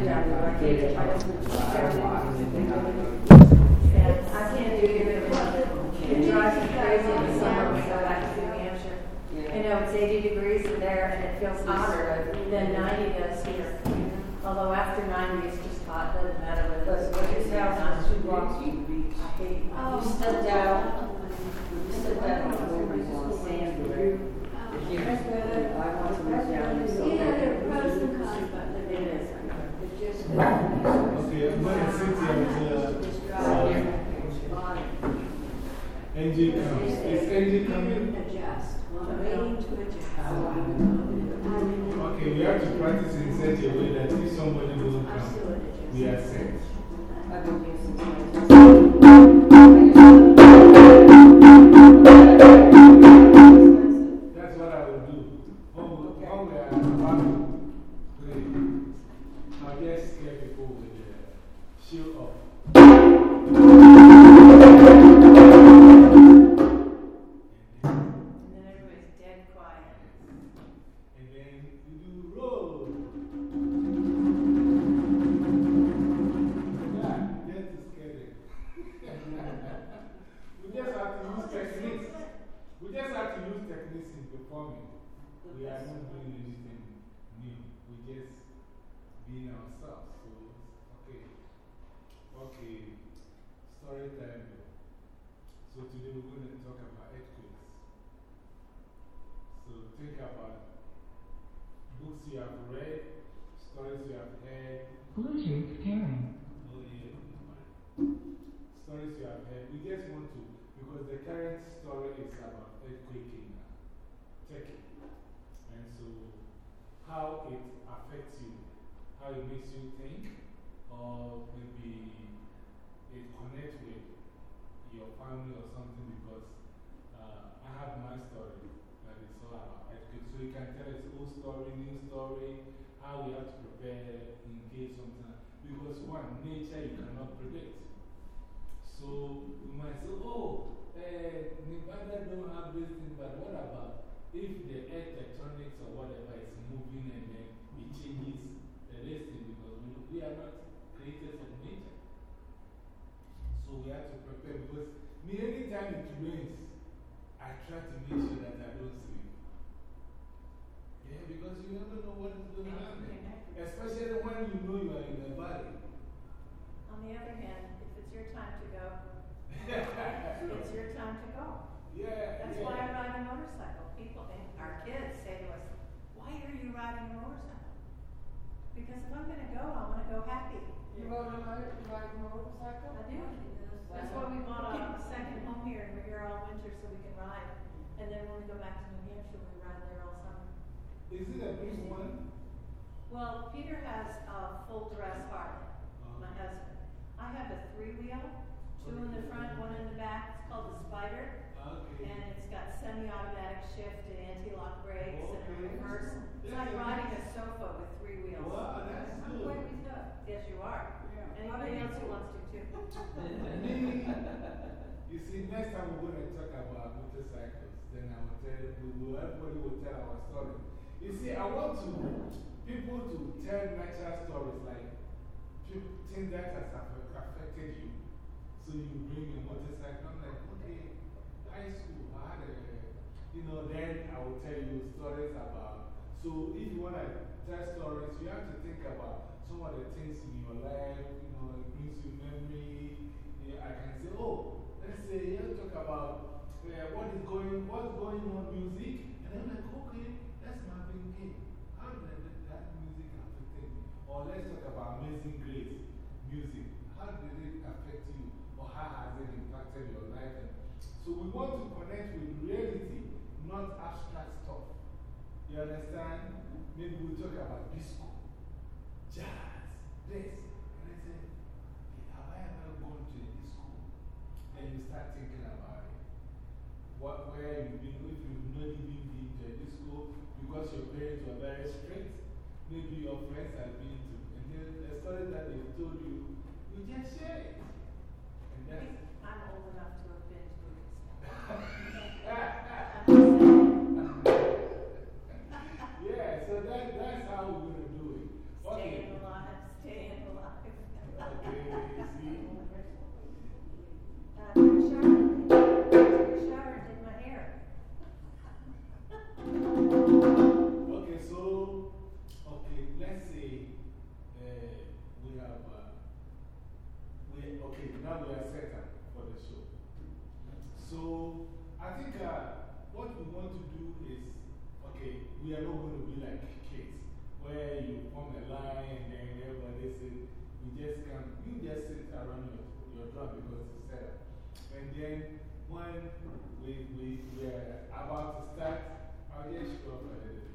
I don't And I can't do it. It drives me crazy in the summer when I go back to New Hampshire. You know, it's 80 degrees in there and it feels hotter than 90 does here. Although after 90 it's just hot, doesn't matter whether it's. But it's now two blocks from the beach. You stepped out, you stepped out on the sand, right? If you, I want to live down in the Yeah, there are pros and cons, but it is. It's just. Okay, I'm going to sit here until AJ uh, uh, comes. Is AJ coming? Adjust, waiting to adjust. Okay, we have to practice in such a way that if somebody doesn't come, we are set. I'll just scare people with the shoe up. Heard. We just want to, because the current story is about earthquake in uh, Turkey. And so, how it affects you, how it makes you think, or maybe it connects with your family or something because uh, I have my story that is all about earthquake. So you can tell us old story, new story, how we have to prepare in case something. Because one, nature you cannot predict. So you might say, oh, eh, Nevada don't have this thing, but what about if the earth tectonics or whatever is moving and then it changes the listing because we, we are not creators of nature. So we have to prepare because me, anytime it rains, I try to make sure that I don't sleep. Yeah, because you never know what is going to happen. Especially when you know you are in a valley. On the other hand, if it's your time to go, it's your time to go. Yeah. That's yeah. why I ride a motorcycle. People, and our kids say to us, why are you riding a motorcycle? Because if I'm going to go, I want to go happy. You rode a motor, you ride a motorcycle? I do. That's why we bought a second home here and we're here all winter so we can ride. And then when we go back to New Hampshire, we ride there all summer. Is it a big one? Well, Peter has a full dress Harley, uh-huh. my husband. I have a three wheel, two in the front, one in the back. It's called the Spyder. Okay. And it's got semi-automatic shift and anti-lock brakes and a reverse. It's like riding a sofa with three wheels. Wow, that's I'm quite. Yes, you are. Yeah. Anybody else who wants to too. Me, you see, next time we're going to talk about motorcycles, then I will tell you, everybody will tell our story. You see, I want to, people to tell natural stories like things that has affected you. So you bring your motorcycle, I'm like, okay, high school, I had a, you know, then I will tell you stories about. So if you want to tell stories, you have to think about some of the things in your life, you know, it brings you memory. Yeah, I can say, oh, let's say, let's talk about uh, what is going, what's going on music. And I'm like, okay, that's Marvin Gaye. How did that, that music affect me? Or let's talk about Amazing Grace music. How did it affect you? Or how has it impacted your life? And so we want to connect with reality, not abstract stuff. You understand? Maybe we'll talk about disco, jazz, this. And I say, have I ever gone to a disco? Then you start thinking about it. What, where you've been, if you've not even been to a disco because your parents were very strict, maybe your friends have been to, and then the story that they've told you, you just share it. And that's. I'm old enough to have been to it. yeah, so that, that's how we're going to do it. Okay. Staying alive, staying alive. okay, see? Um, Sharon, we have, uh, we, okay, now we are set up for the show. So I think uh, what we want to do is, okay, we are not going to be like kids where you form a line and then everybody says, you just come, you just sit around your, your drum because it's set up. And then when we, we, we are about to start, I'll just show up a little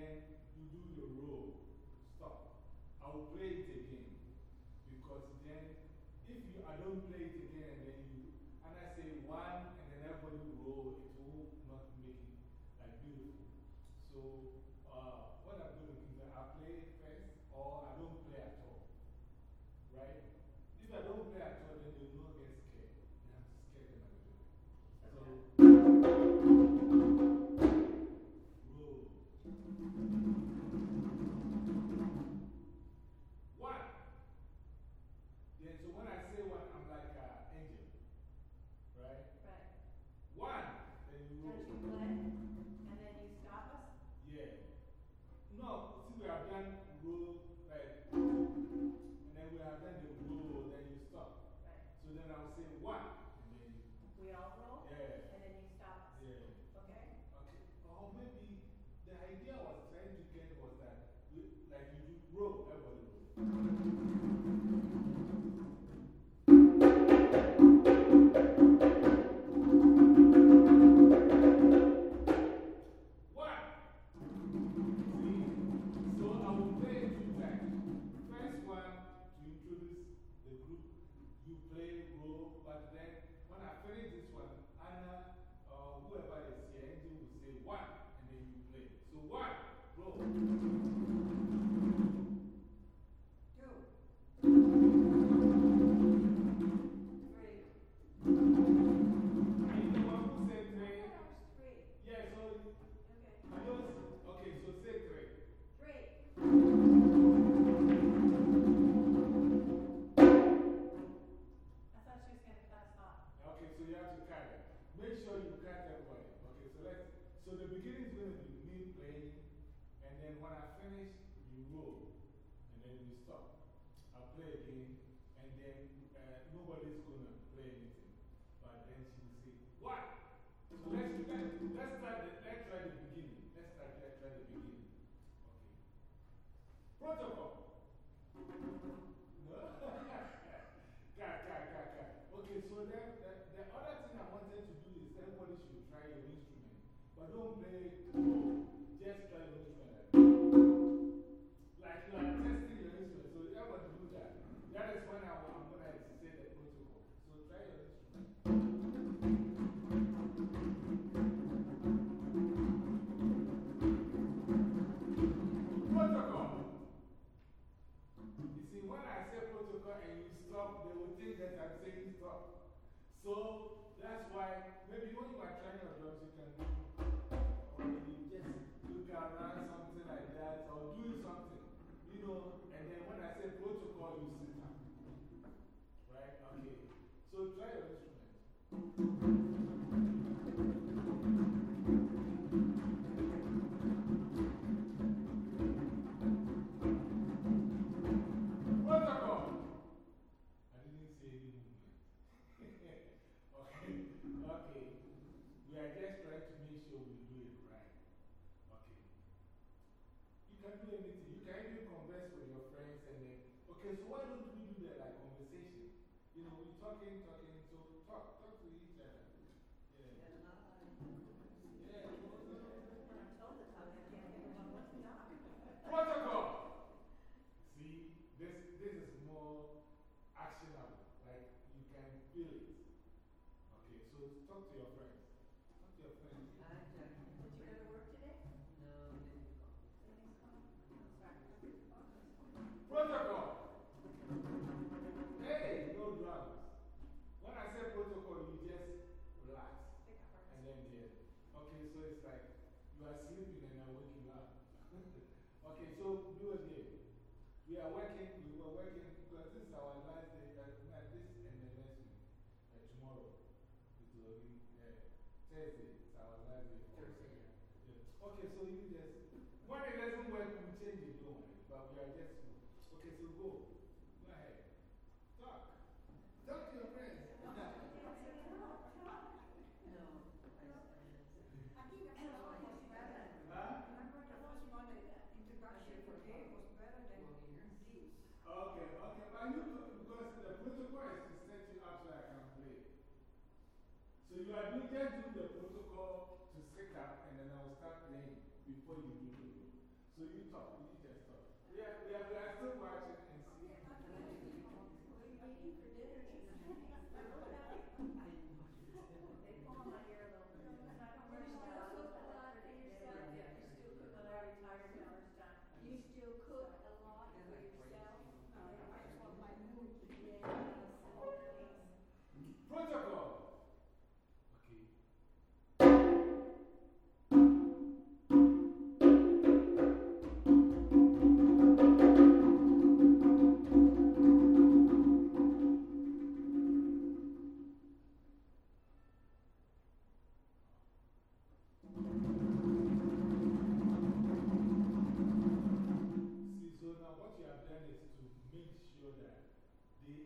then you do the roll. Stop. I will play it again. Because then, if you, I don't play it again and then you, and I say one and then everybody roll, it will not make it like beautiful. So, uh, what I'm doing is I play it first or I don't play at all. Right? If I don't play at all, then you know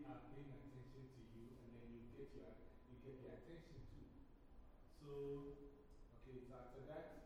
are paying attention to you, and then you get, your, you get the attention too. So, okay, so after that,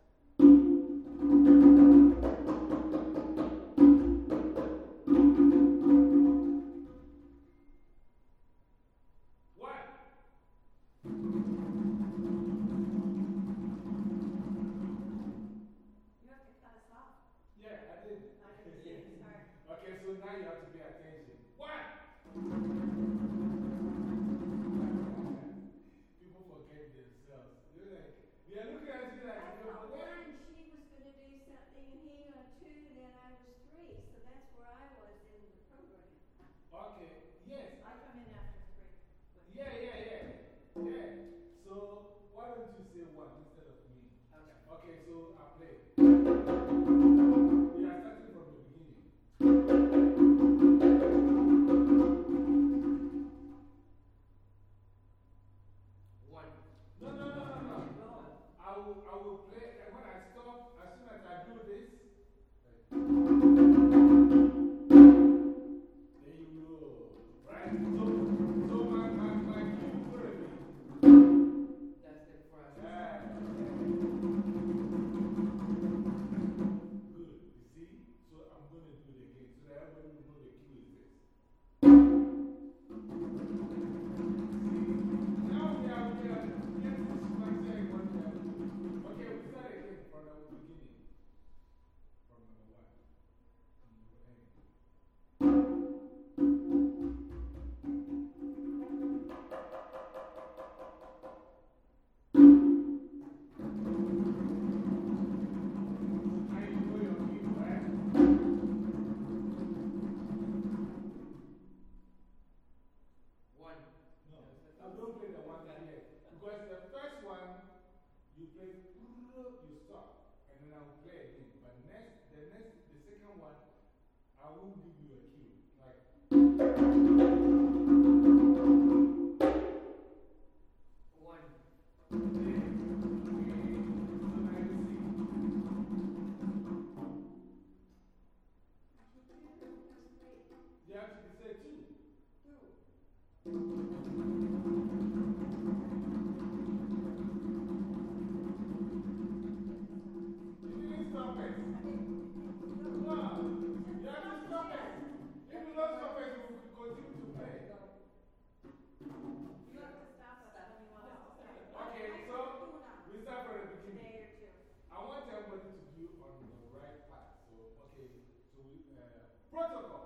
Protocol.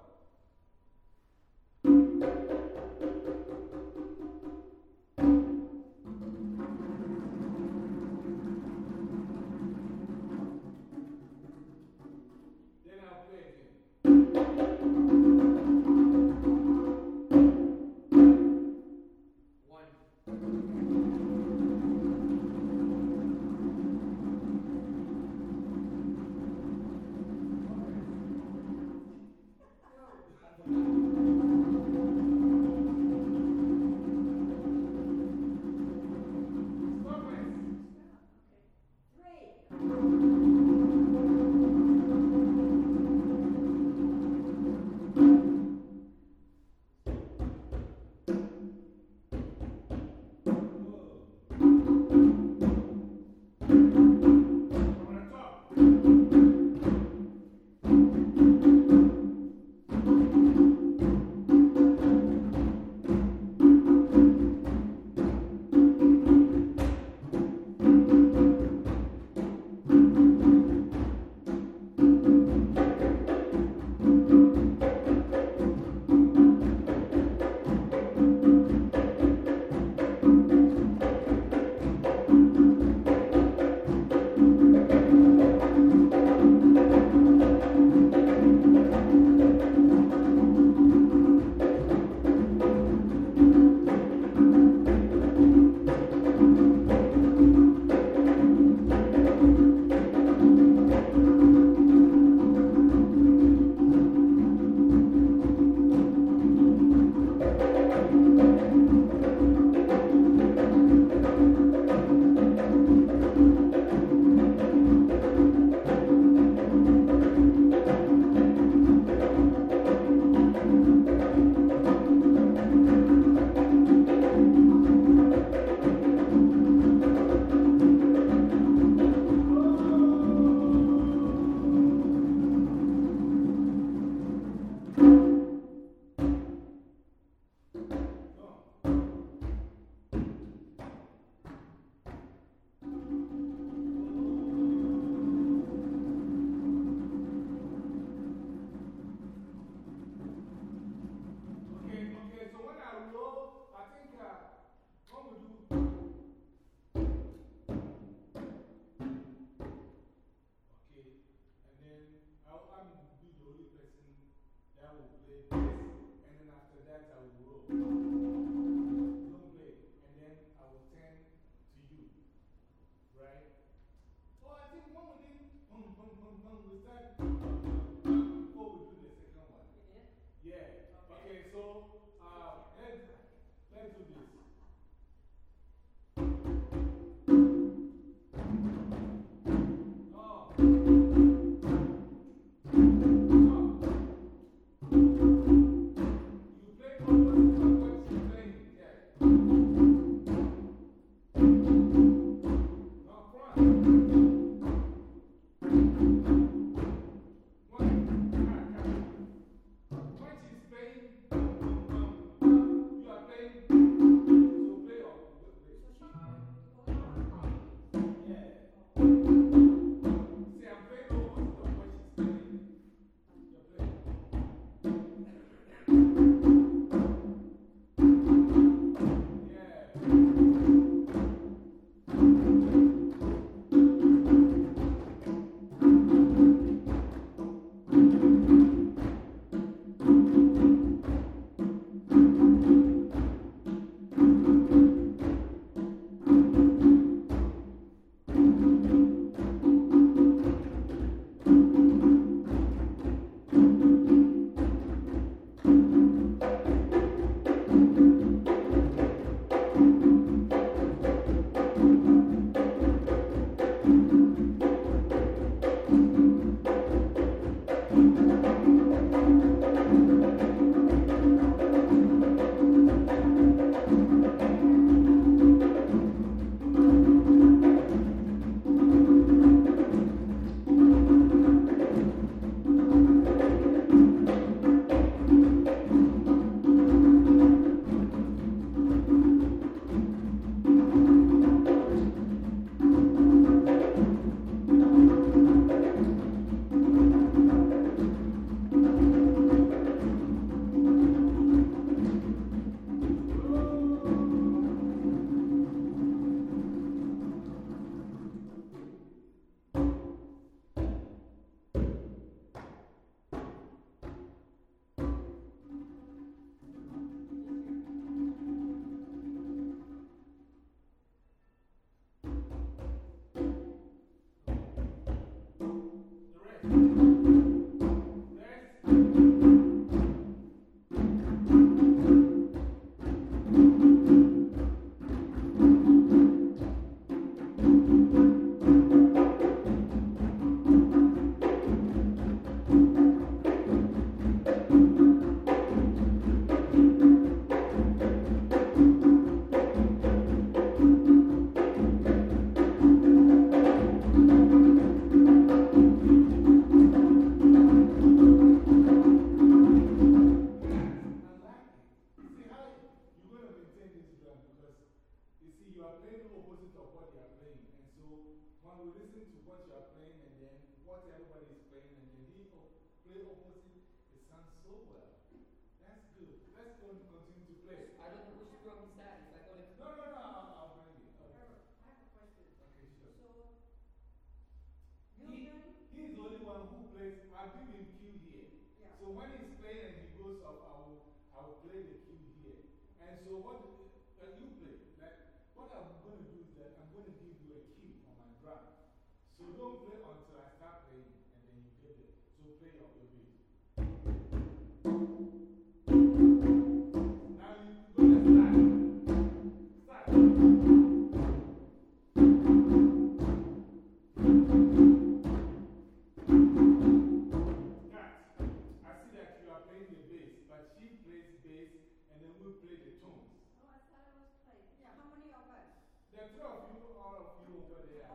Yeah.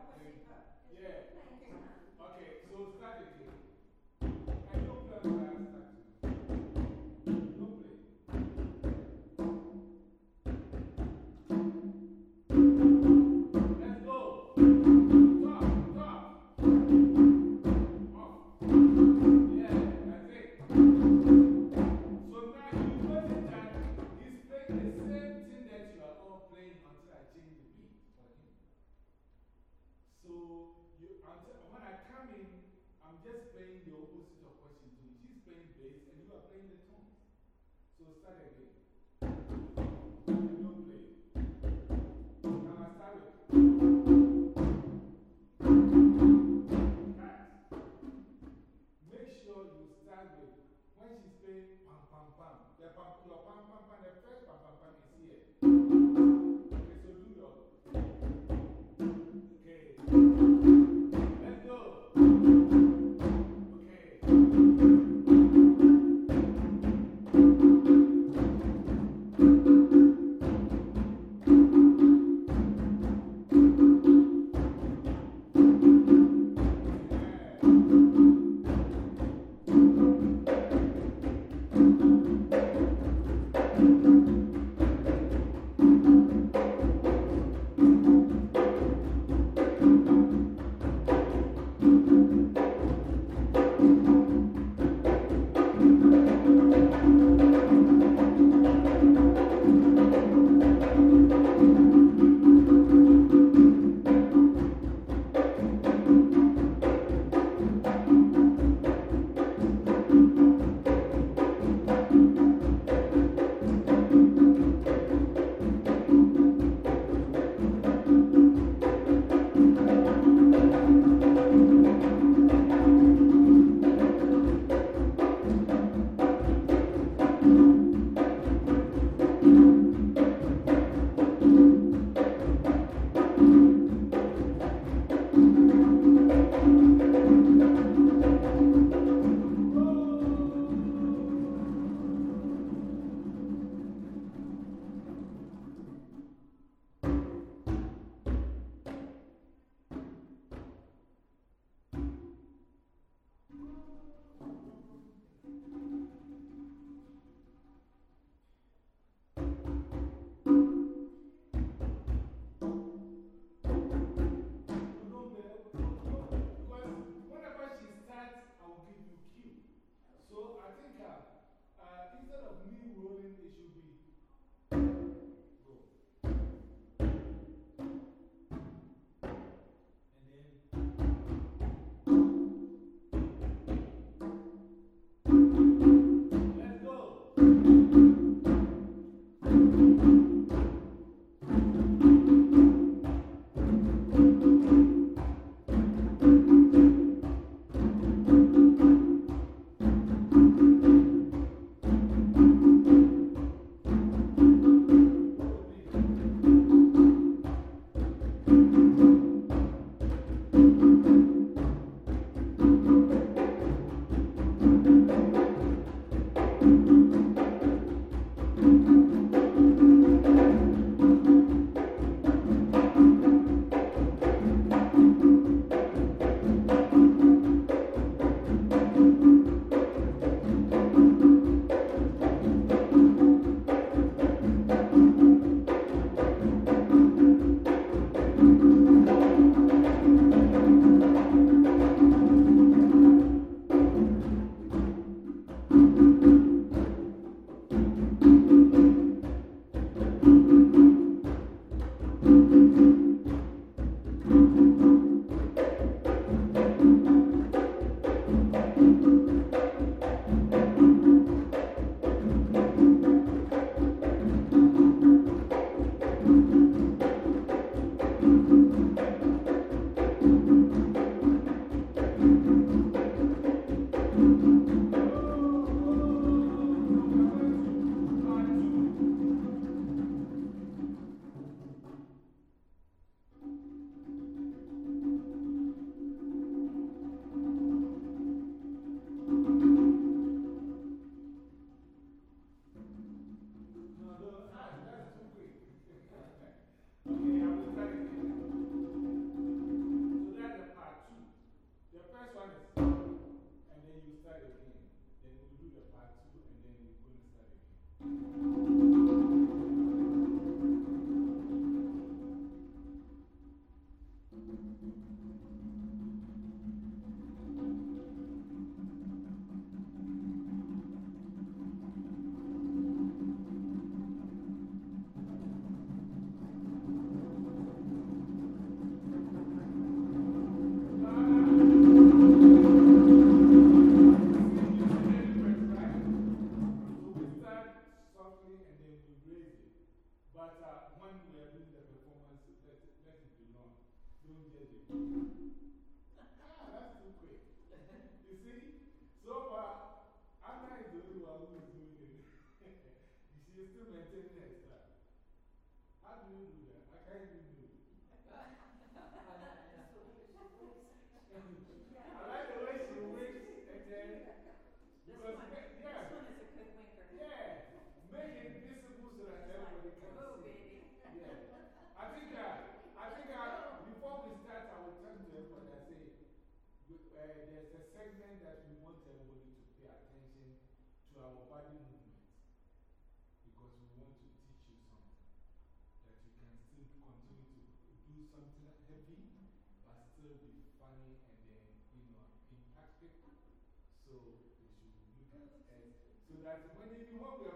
Okay. Okay, so start again. things be So that when, they, when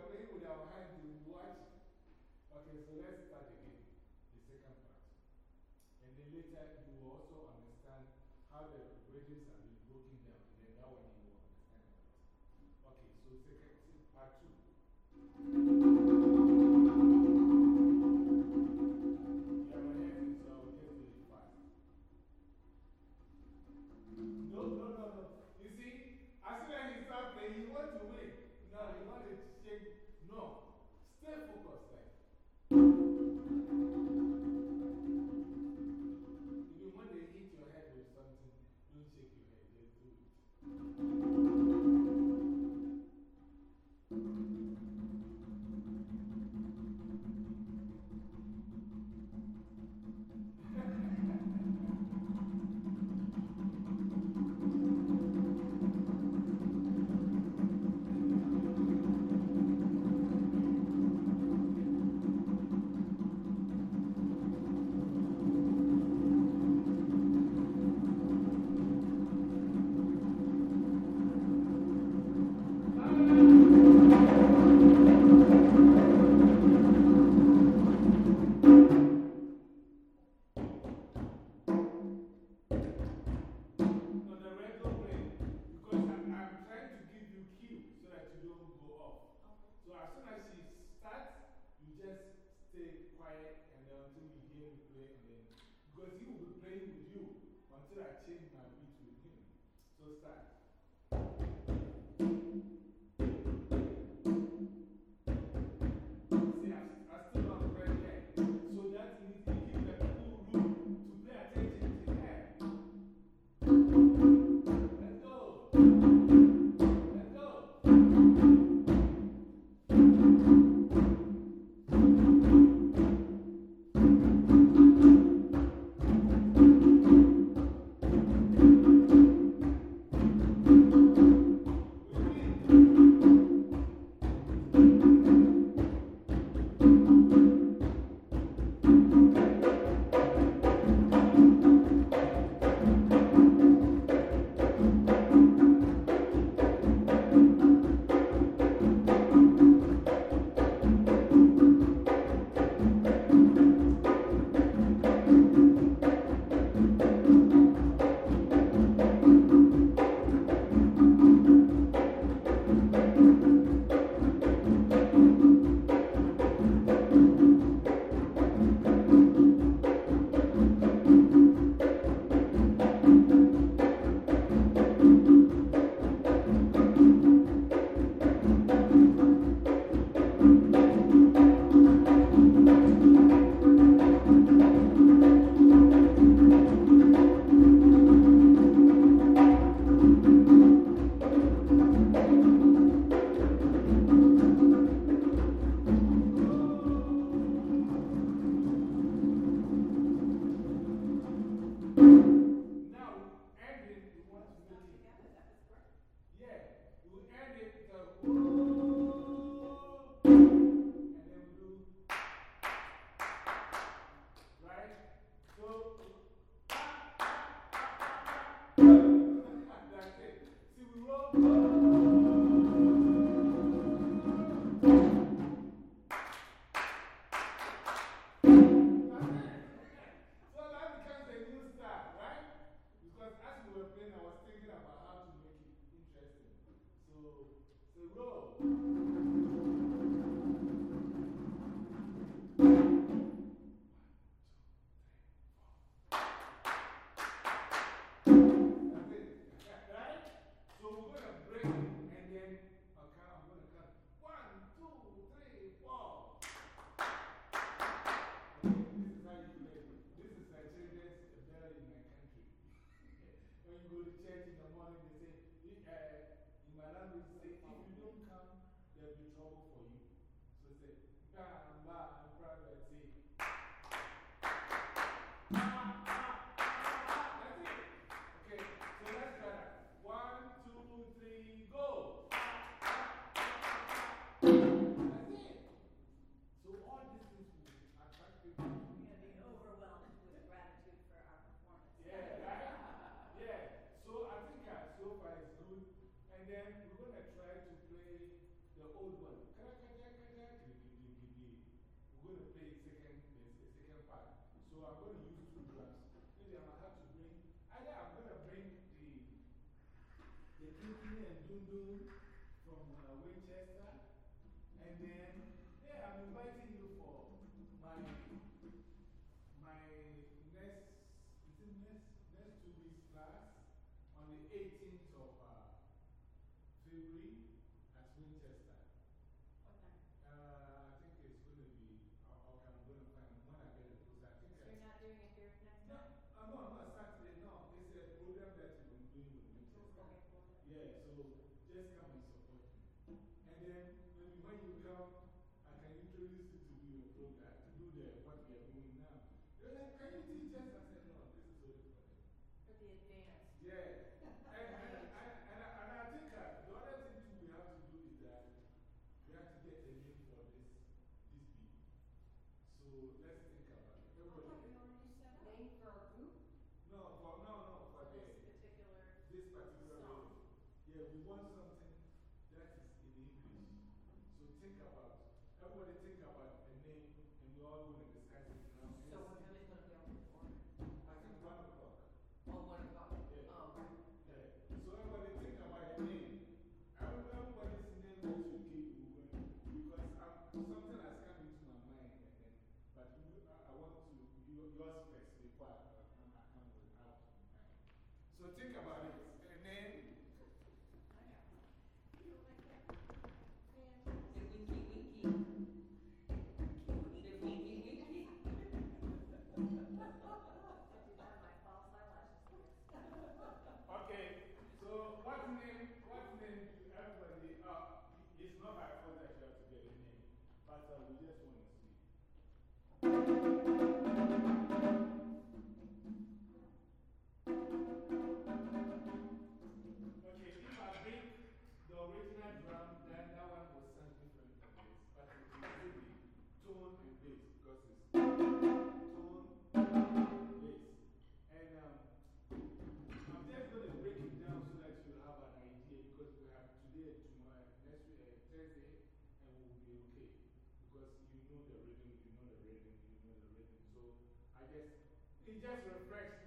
it just refresh.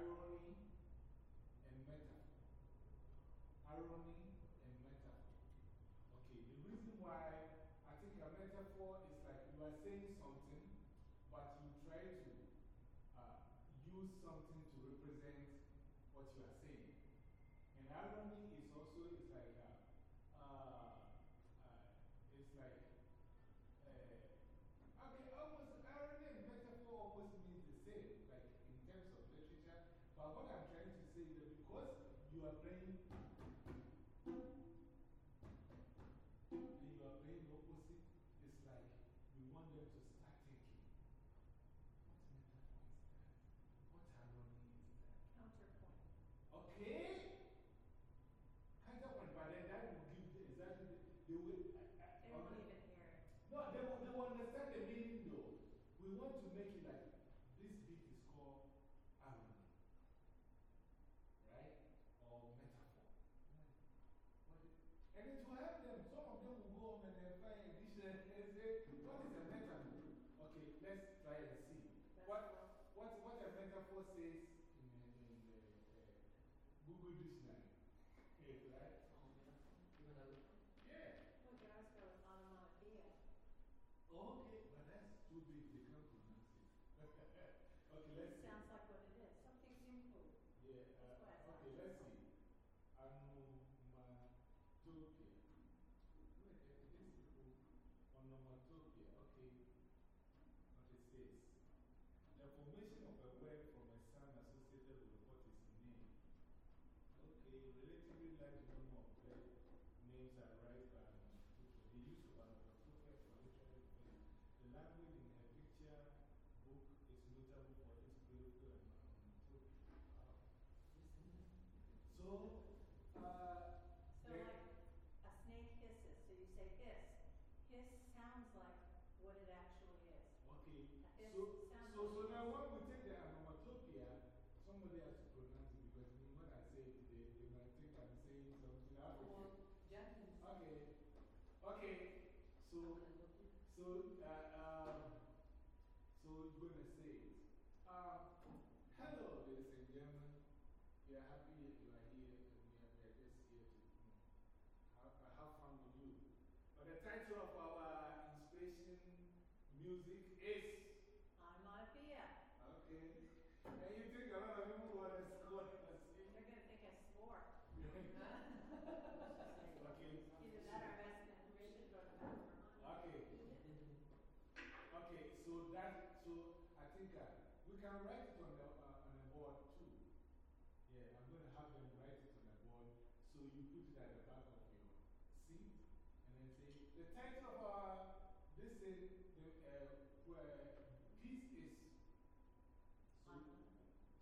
Irony and metaphor. Irony do this now. in a picture book is notable for its beautiful and So,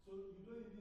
So you don't even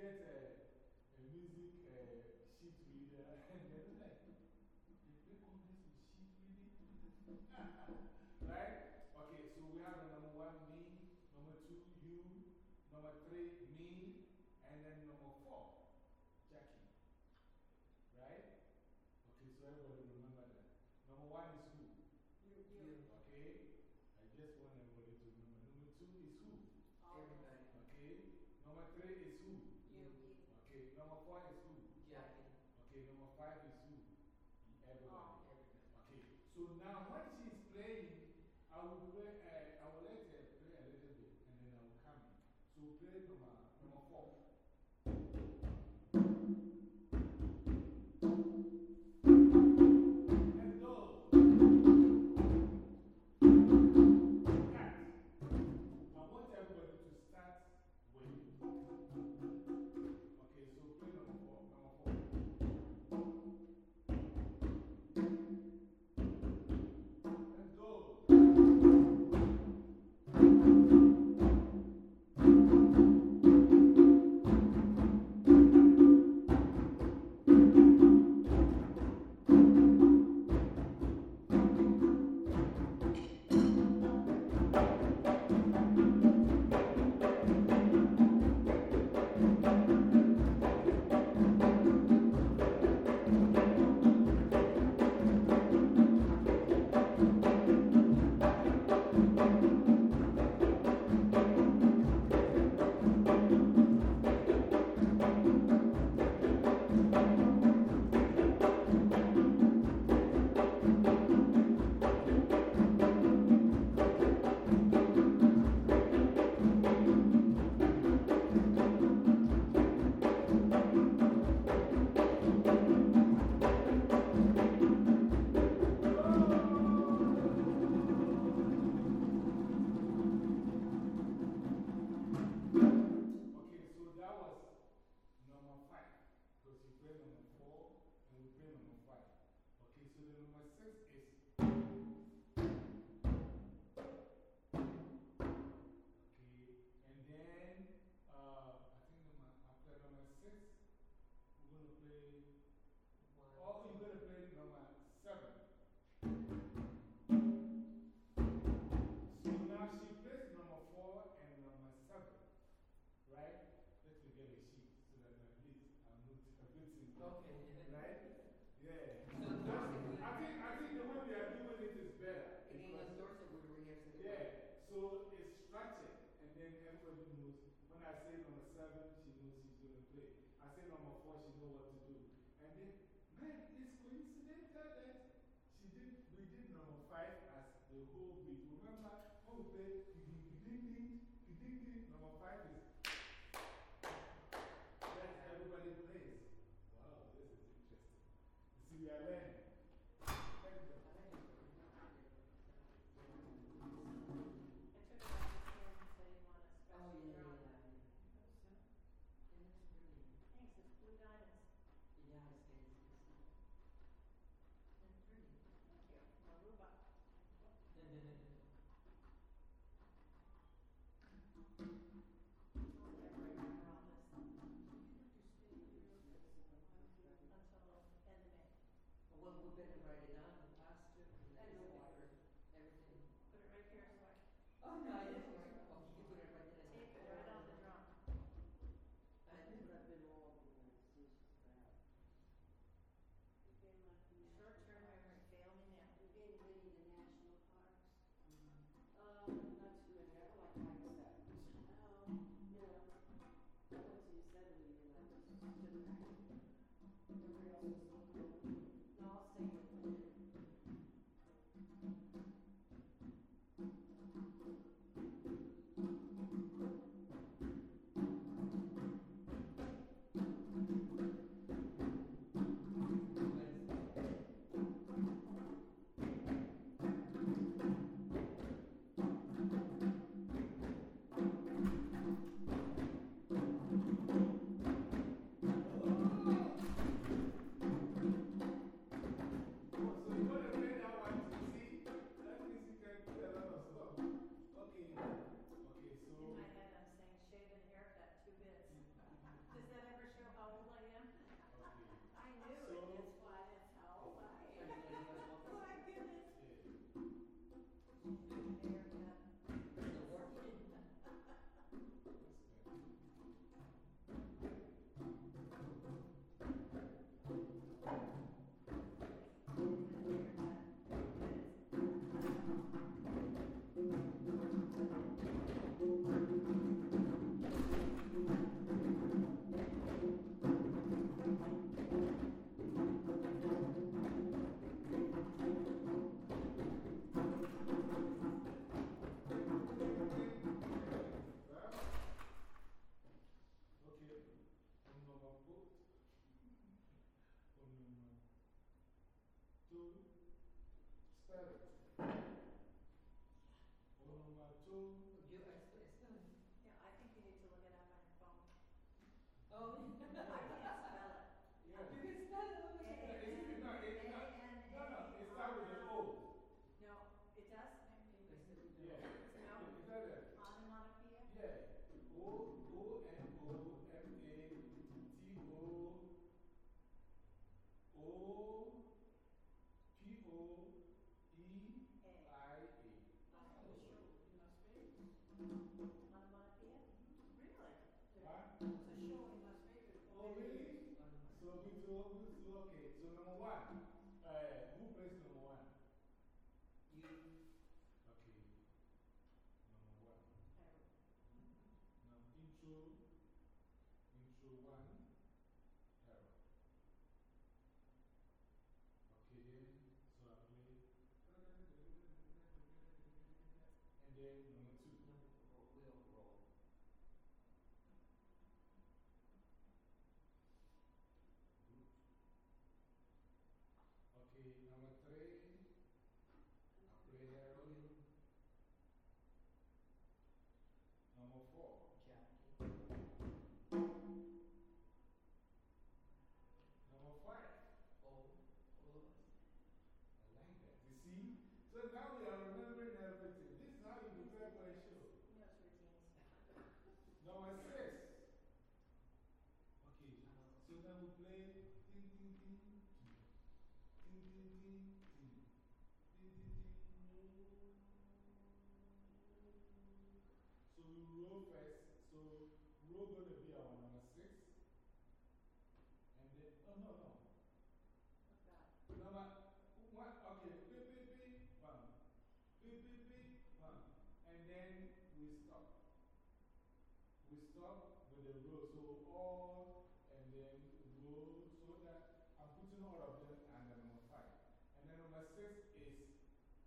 get a, a music uh, sheet reader, and they're like, they play congress with sheet reading?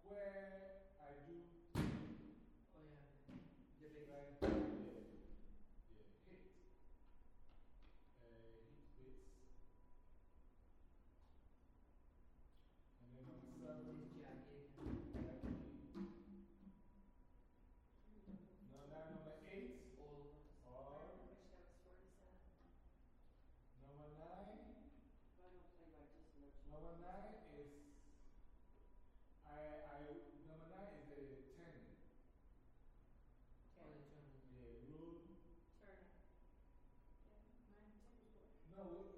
where ನಾವು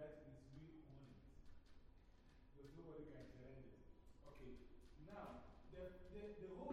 that means we own it. Because nobody can challenge it. Okay, now, the, the, the whole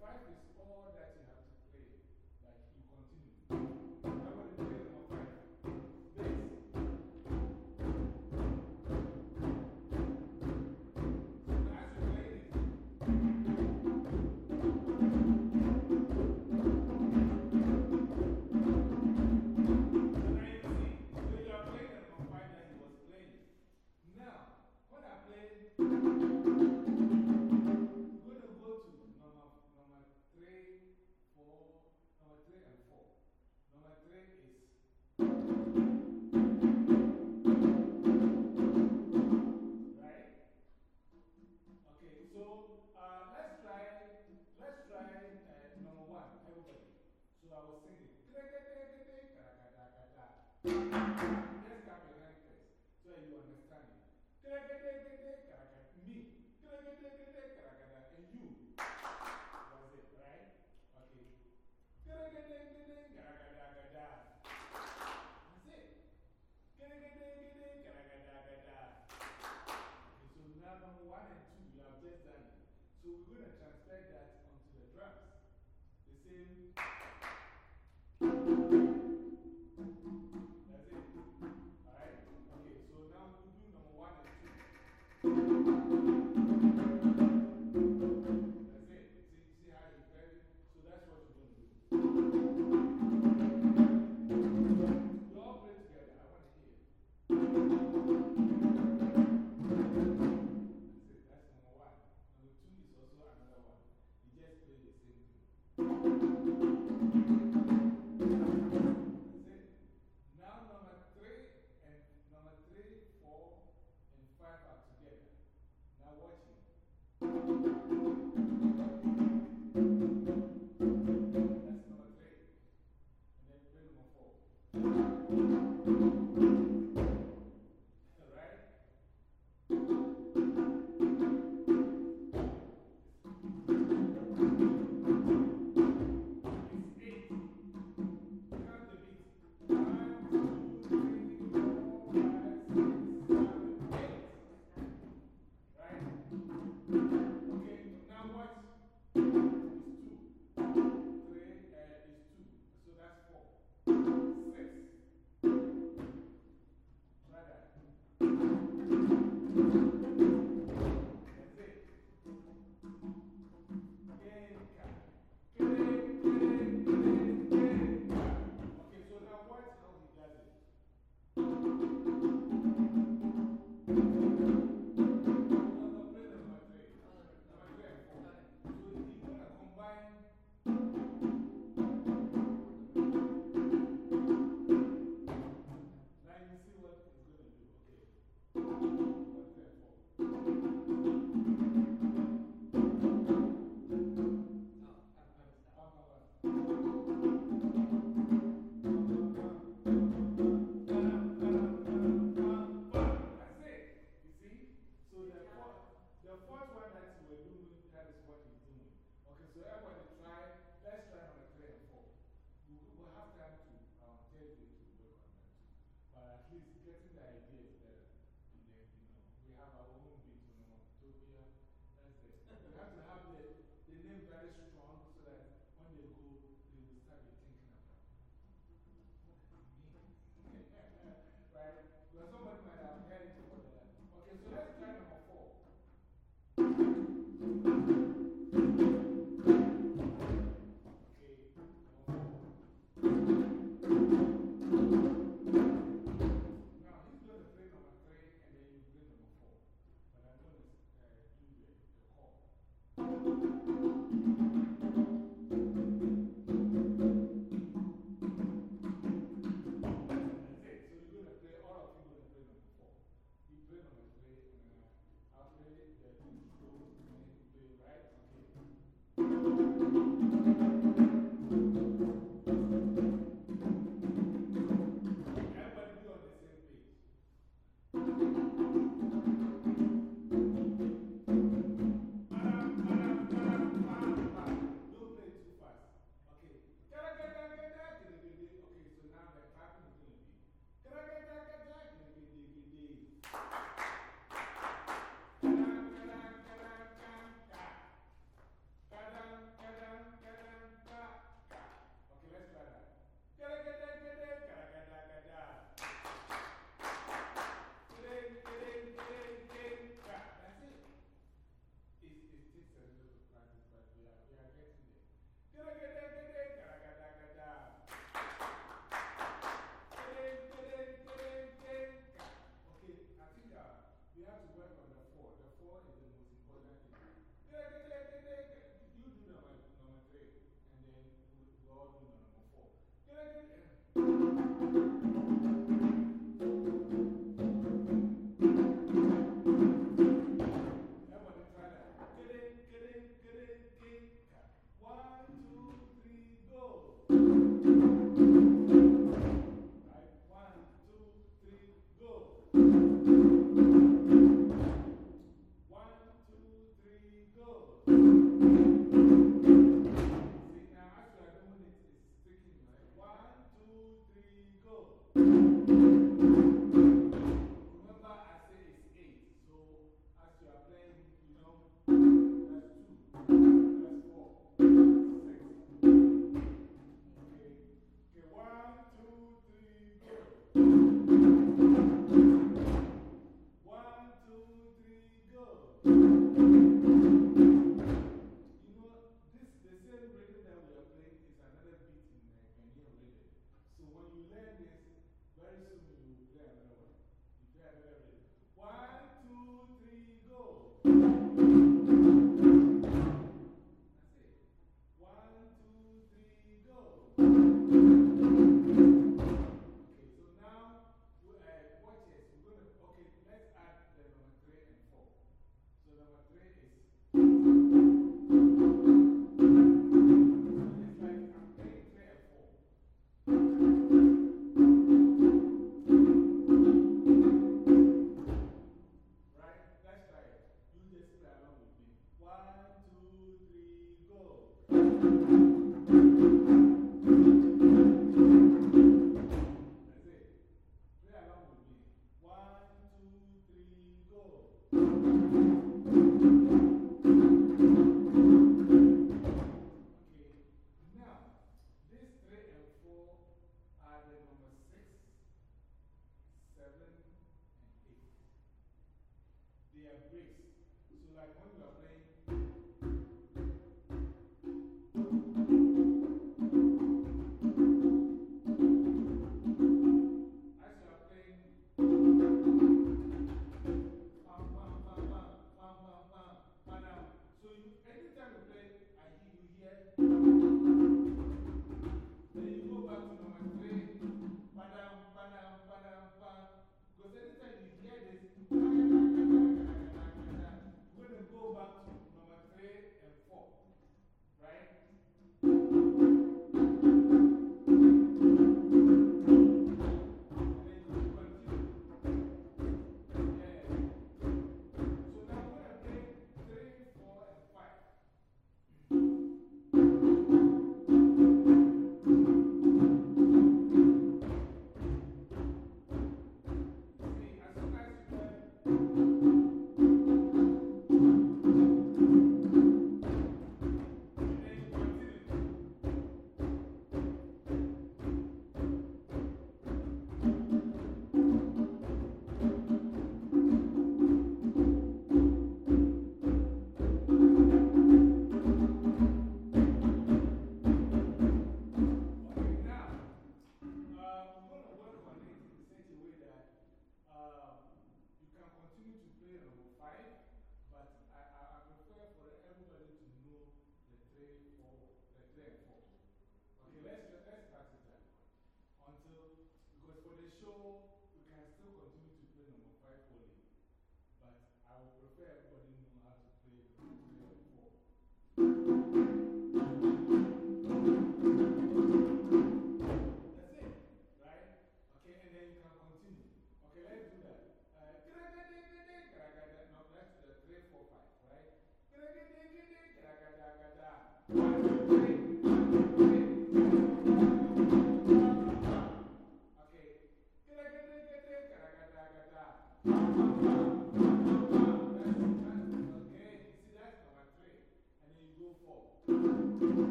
five is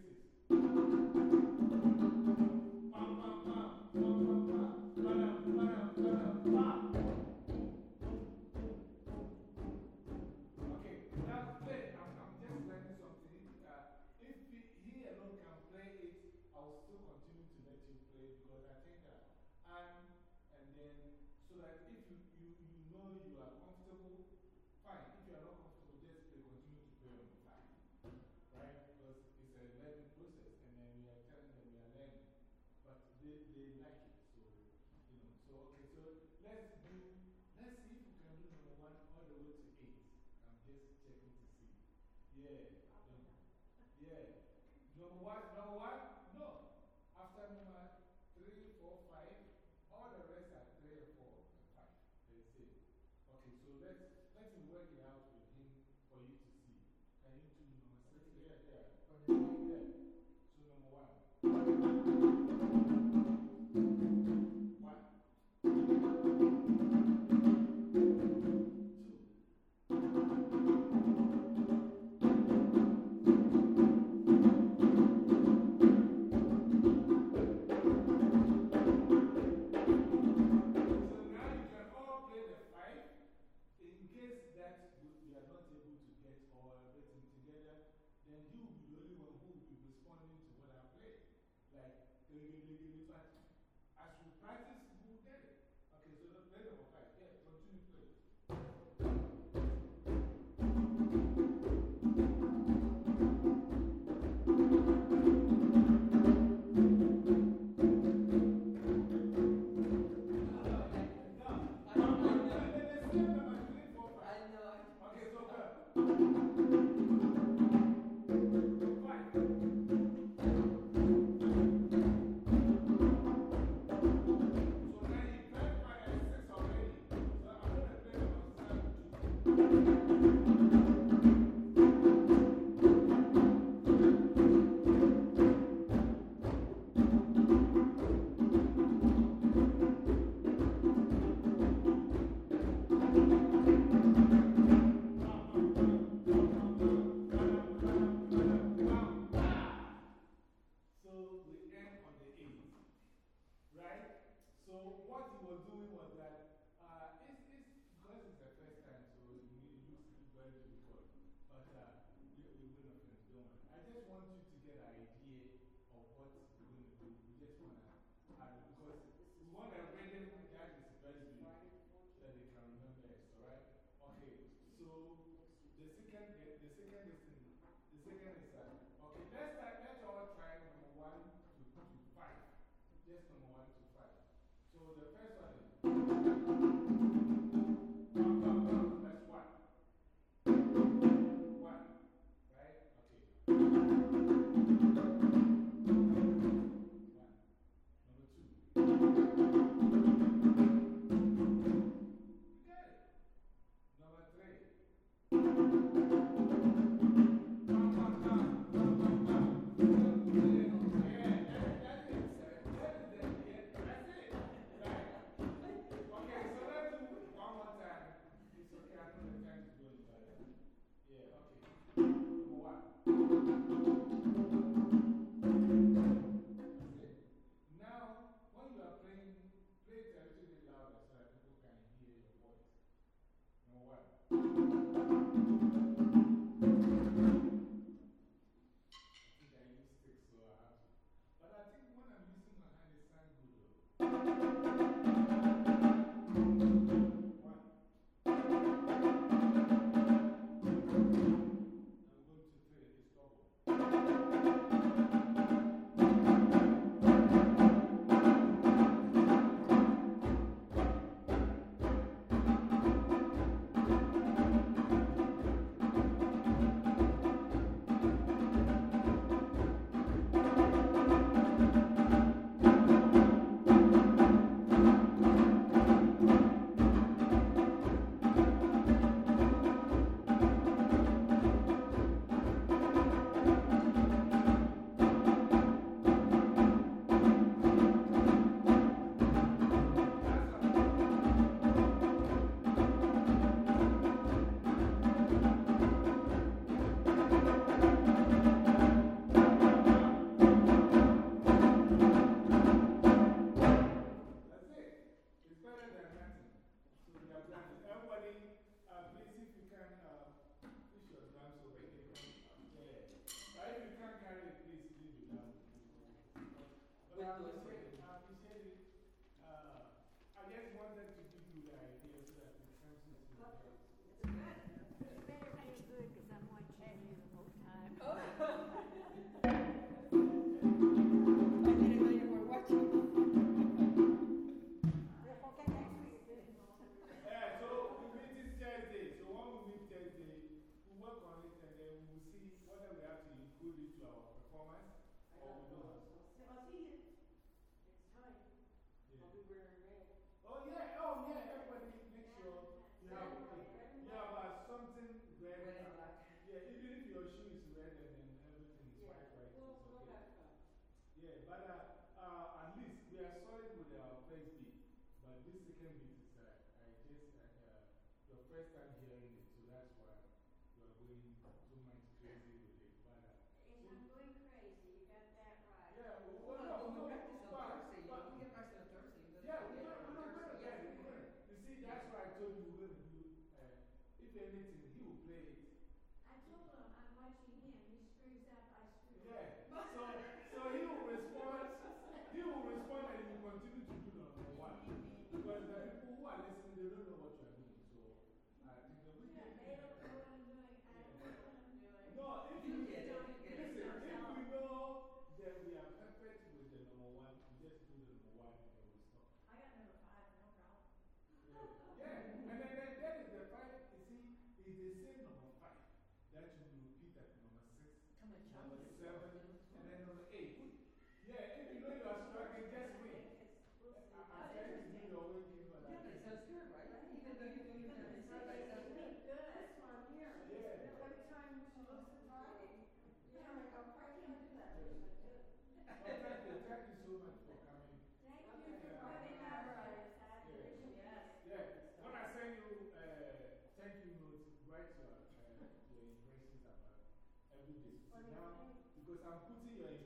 The One, number one? Amen. I'm putting your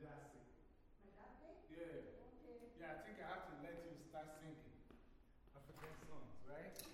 sing? Yeah. Okay. Yeah, I think I have to let you start singing. I songs, right?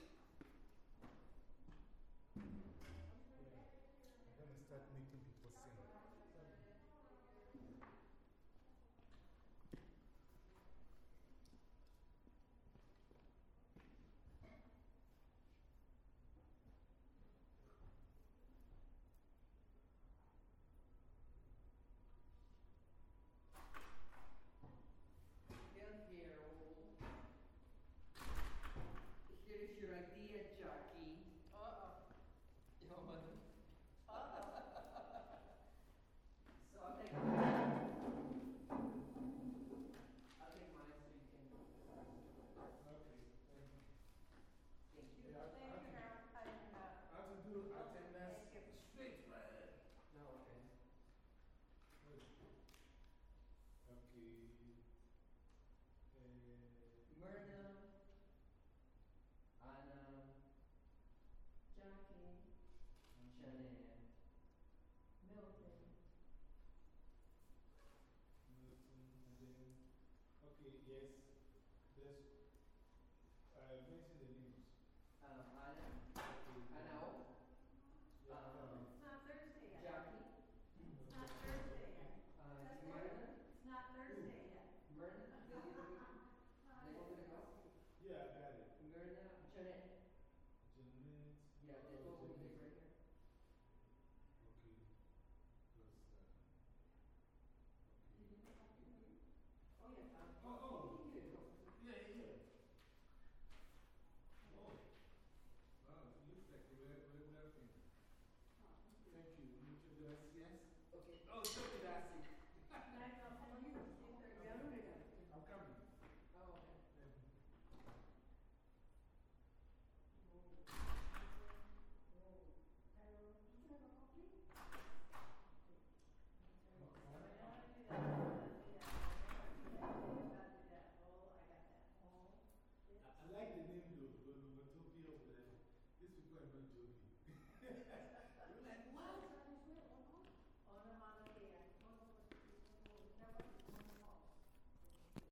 Oh, oh. oh.